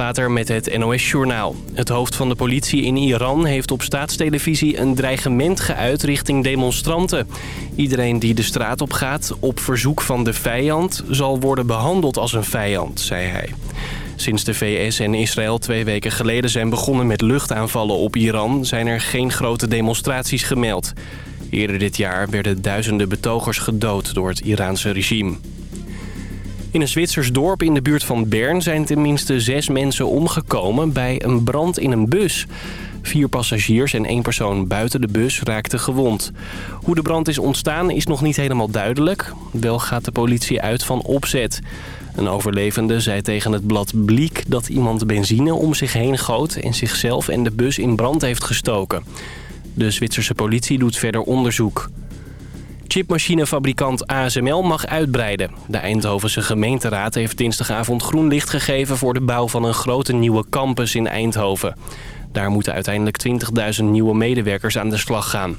Leegwater met het NOS-journaal. Het hoofd van de politie in Iran heeft op staatstelevisie een dreigement geuit richting demonstranten. Iedereen die de straat op gaat op verzoek van de vijand zal worden behandeld als een vijand, zei hij. Sinds de VS en Israël twee weken geleden zijn begonnen met luchtaanvallen op Iran... zijn er geen grote demonstraties gemeld. Eerder dit jaar werden duizenden betogers gedood door het Iraanse regime. In een Zwitsers dorp in de buurt van Bern zijn tenminste zes mensen omgekomen bij een brand in een bus. Vier passagiers en één persoon buiten de bus raakten gewond. Hoe de brand is ontstaan is nog niet helemaal duidelijk. Wel gaat de politie uit van opzet. Een overlevende zei tegen het blad Bliek dat iemand benzine om zich heen goot... en zichzelf en de bus in brand heeft gestoken. De Zwitserse politie doet verder onderzoek. Chipmachinefabrikant ASML mag uitbreiden. De Eindhovense gemeenteraad heeft dinsdagavond groen licht gegeven... voor de bouw van een grote nieuwe campus in Eindhoven. Daar moeten uiteindelijk 20.000 nieuwe medewerkers aan de slag gaan.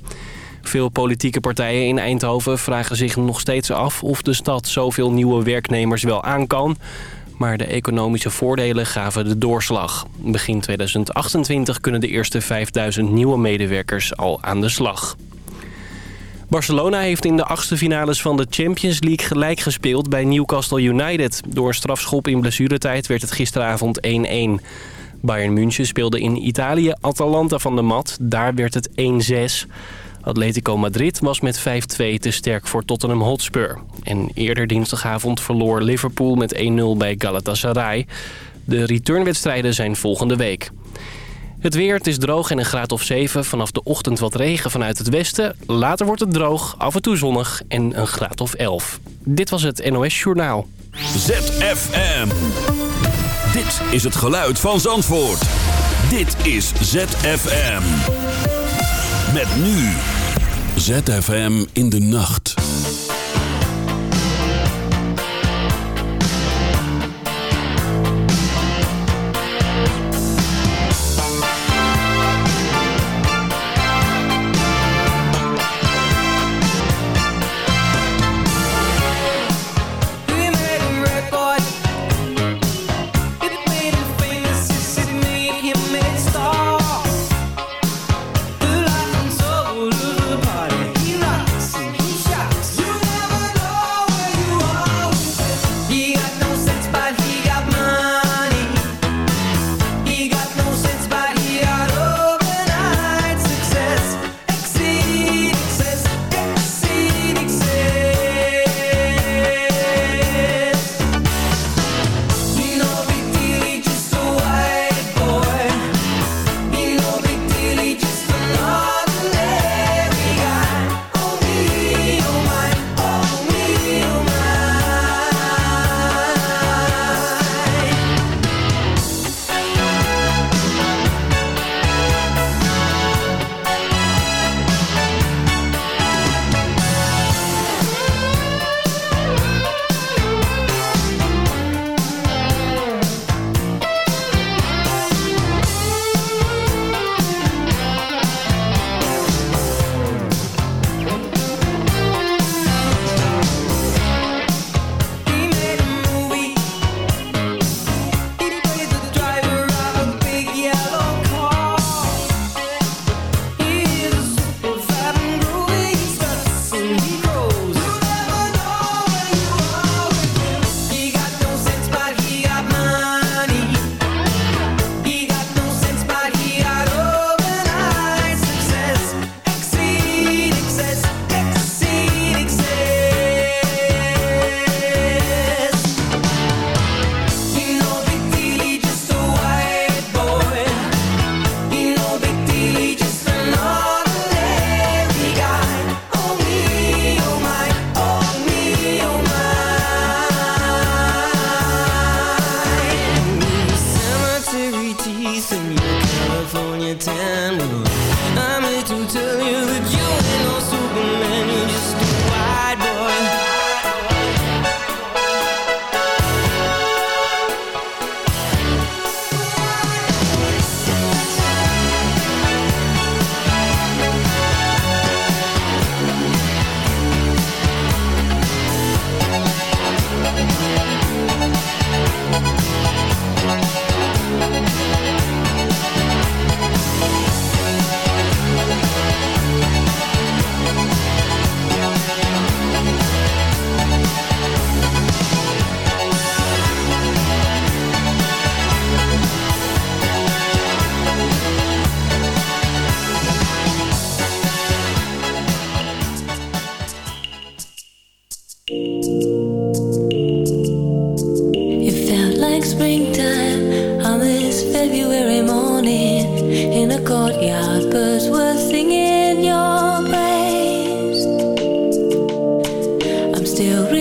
Veel politieke partijen in Eindhoven vragen zich nog steeds af... of de stad zoveel nieuwe werknemers wel aan kan... Maar de economische voordelen gaven de doorslag. Begin 2028 kunnen de eerste 5000 nieuwe medewerkers al aan de slag. Barcelona heeft in de achtste finales van de Champions League gelijk gespeeld bij Newcastle United. Door een strafschop in blessuretijd werd het gisteravond 1-1. Bayern München speelde in Italië Atalanta van de mat. Daar werd het 1-6. Atletico Madrid was met 5-2 te sterk voor Tottenham Hotspur. En eerder dinsdagavond verloor Liverpool met 1-0 bij Galatasaray. De returnwedstrijden zijn volgende week. Het weer, het is droog en een graad of 7. Vanaf de ochtend wat regen vanuit het westen. Later wordt het droog, af en toe zonnig en een graad of 11. Dit was het NOS Journaal. ZFM. Dit is het geluid van Zandvoort. Dit is ZFM. Met nu. ZFM in de nacht. still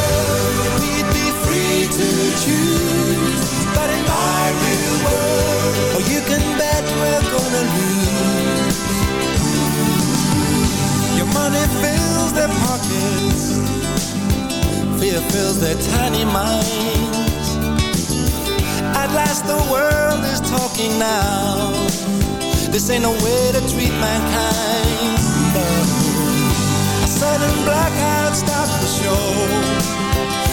choose. But in my real world Oh, you can bet we're gonna lose. Your money fills their pockets. Fear fills their tiny minds. At last the world is talking now. This ain't no way to treat mankind. A sudden blackout stops the show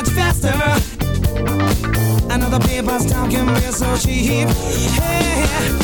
much faster. Another paper's talking real so cheap. Hey.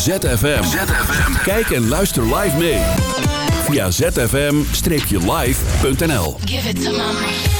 ZFM. Kijk en luister live mee. Via zfm-live.nl Give it to mama.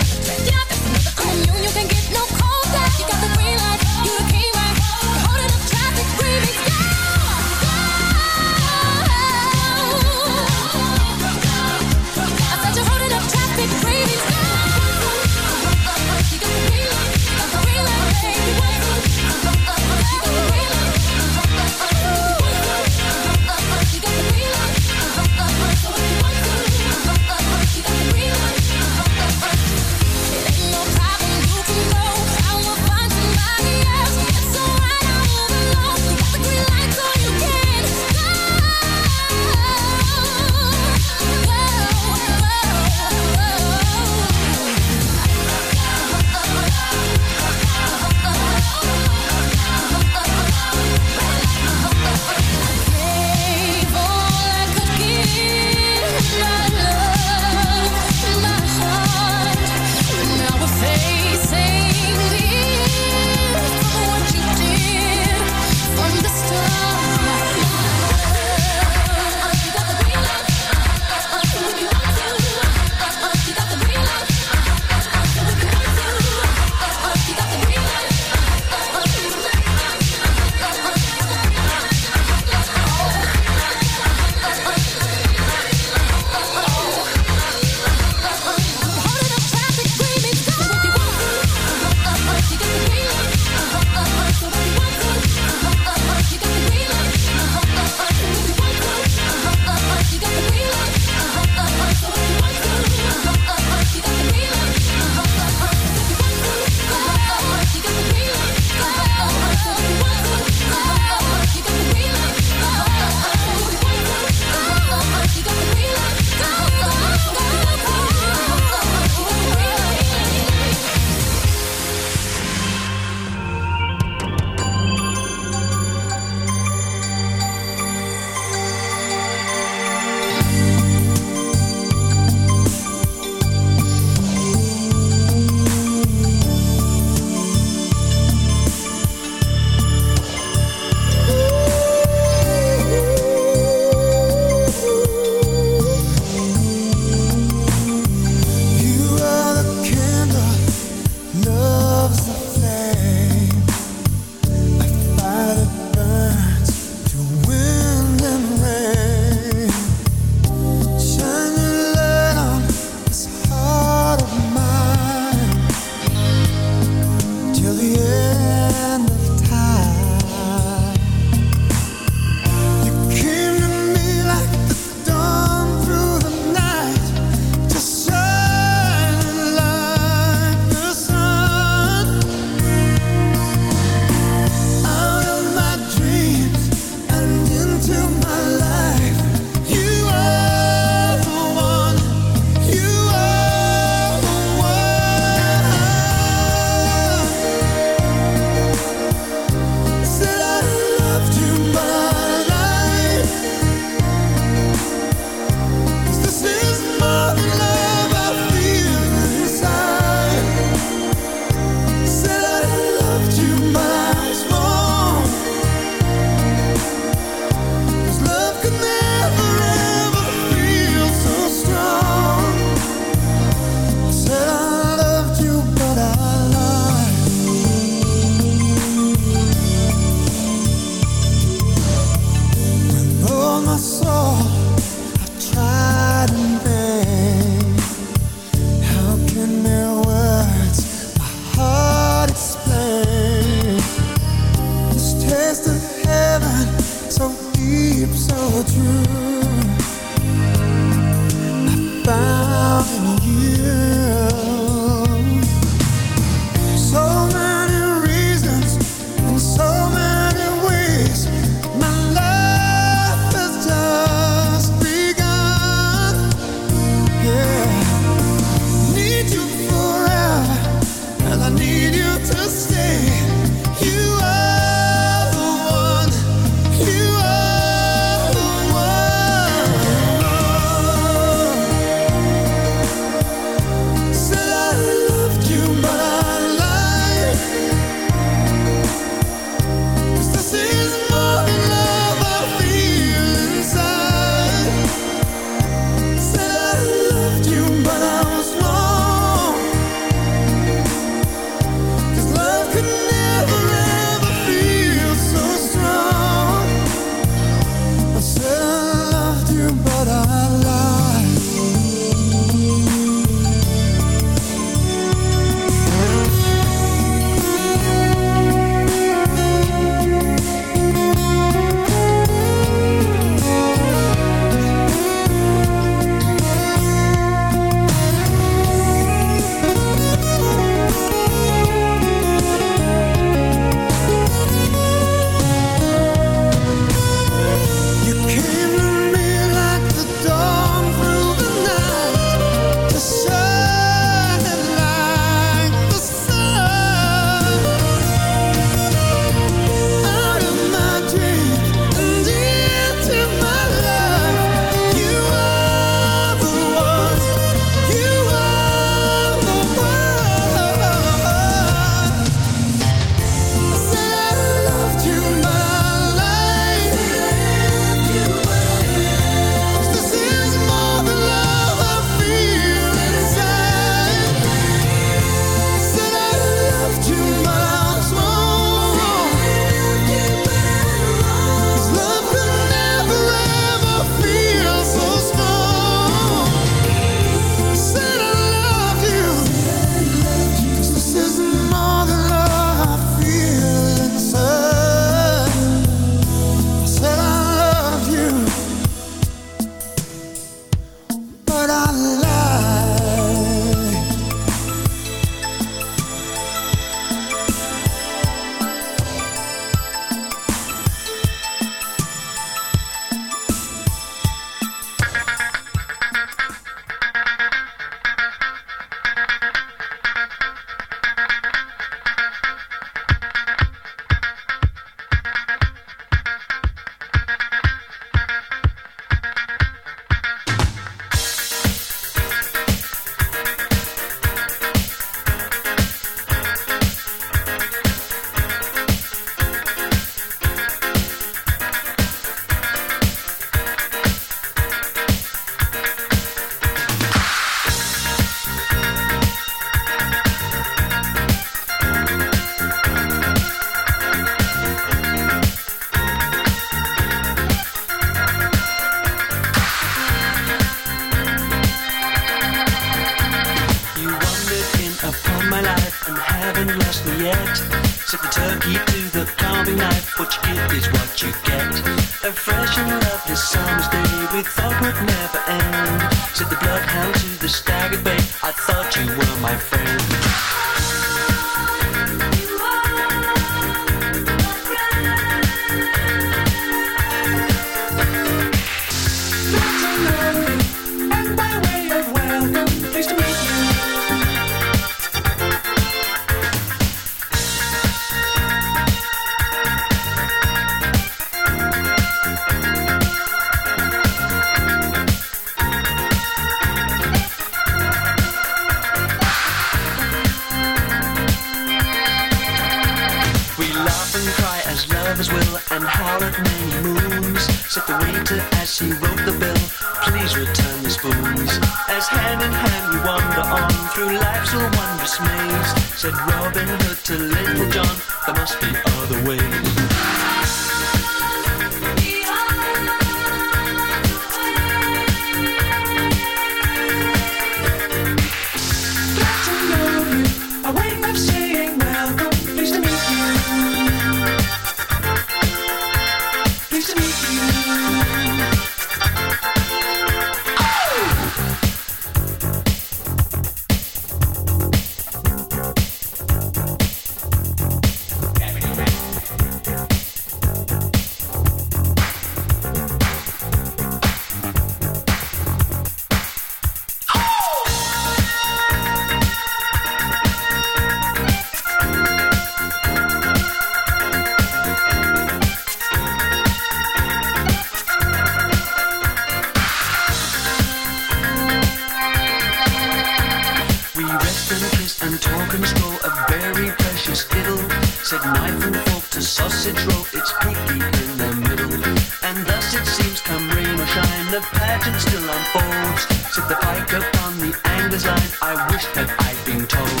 the pageant still unfolds. Sit the pike upon the angler's line. I wish that I'd been told.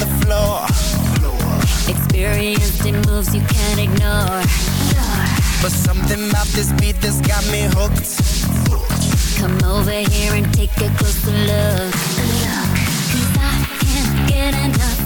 The floor. Experienced in moves you can't ignore. But something about this beat that's got me hooked. Come over here and take a closer look. Cause I can't get enough.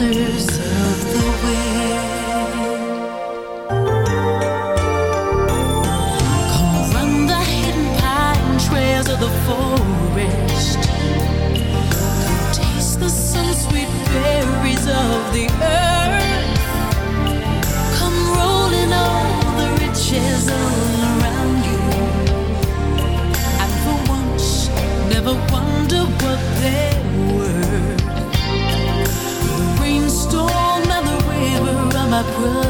Colors I promise.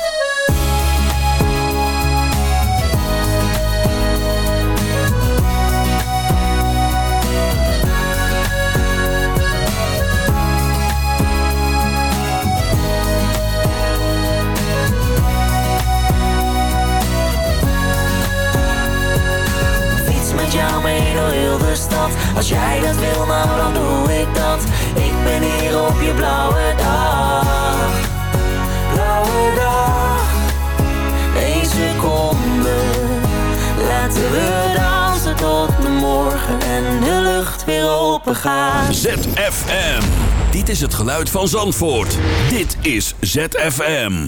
Als jij dat wil, dan doe ik dat. Ik ben hier op je blauwe dag. Blauwe dag. Eén seconde. Laten we dansen tot de morgen En de lucht weer open gaat ZFM. Dit is het geluid van Zandvoort. Dit is ZFM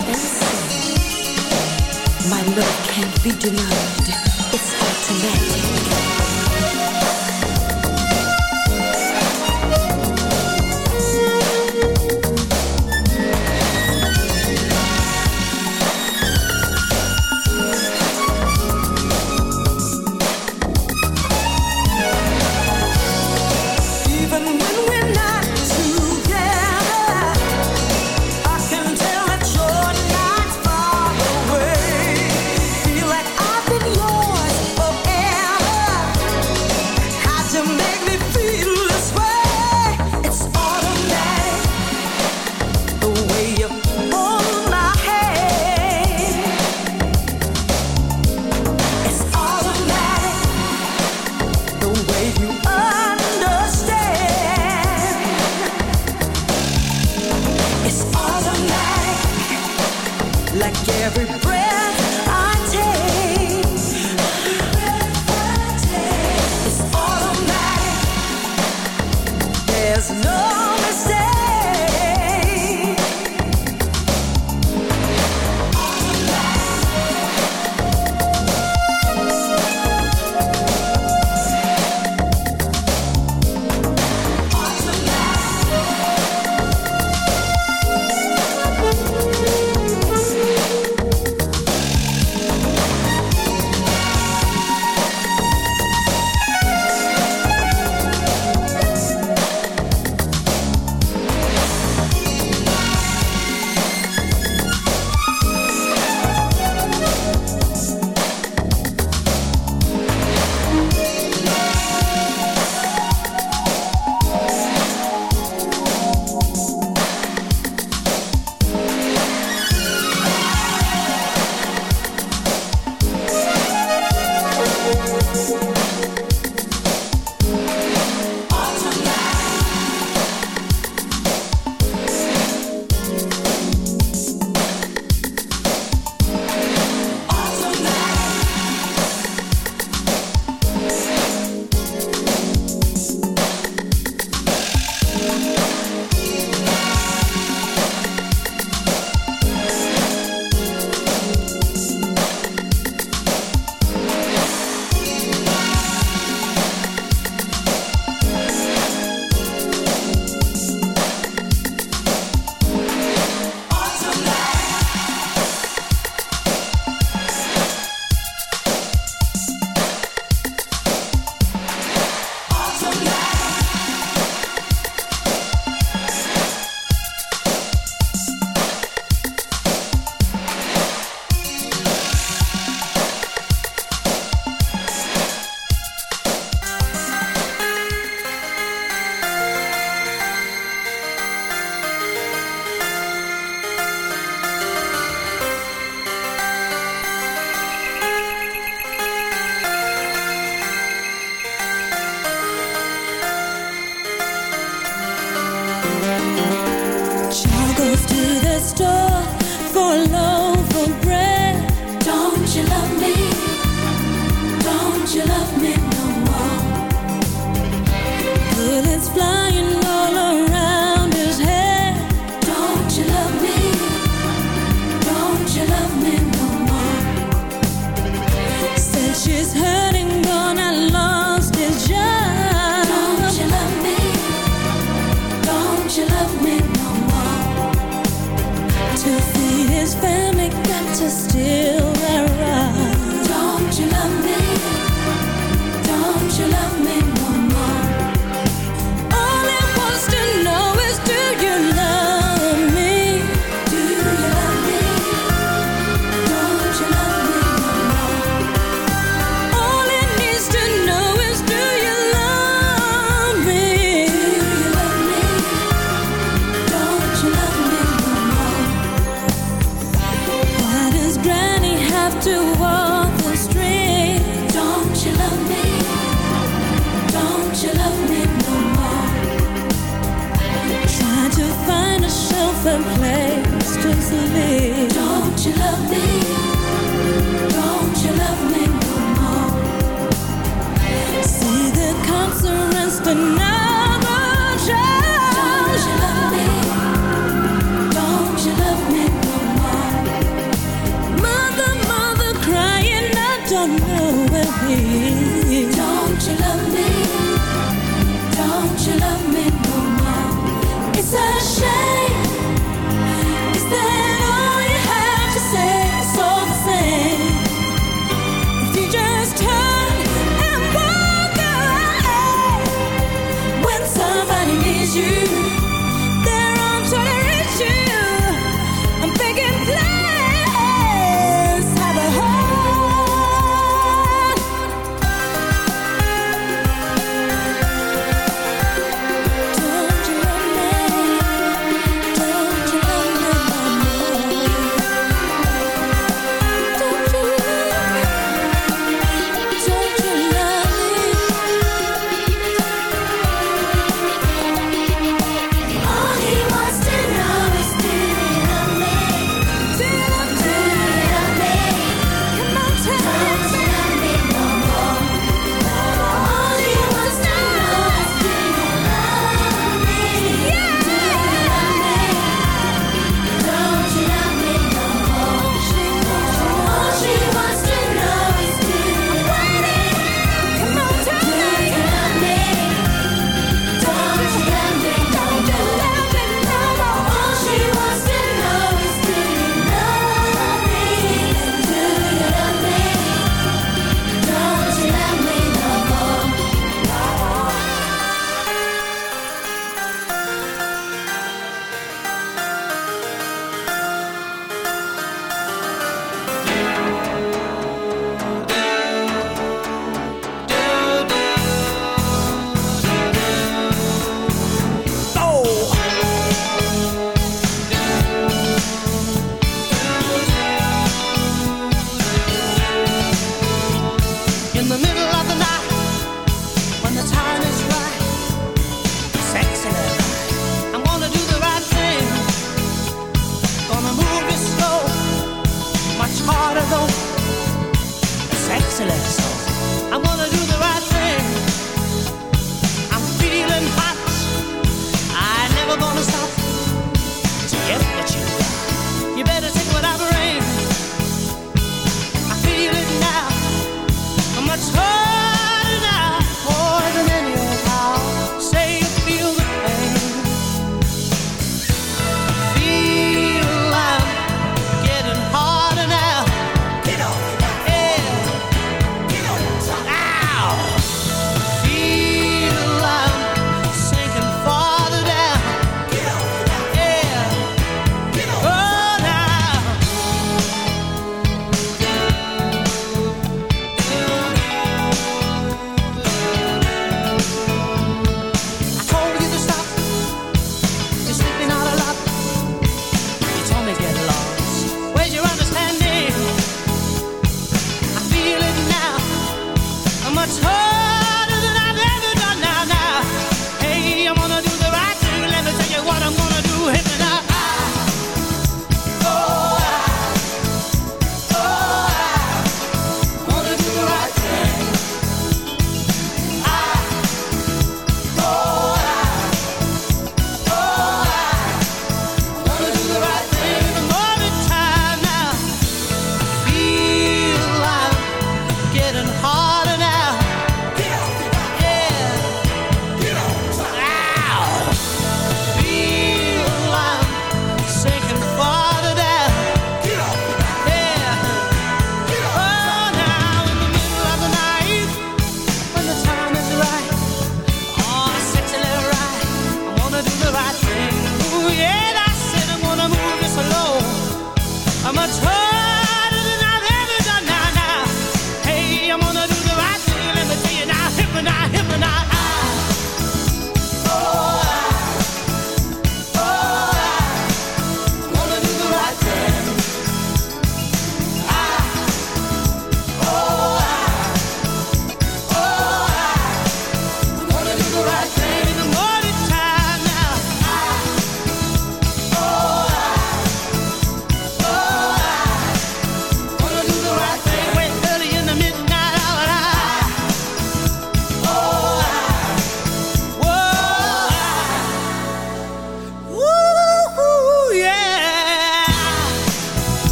you do not, it's automatic. such a.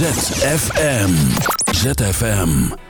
ZFM. ZFM.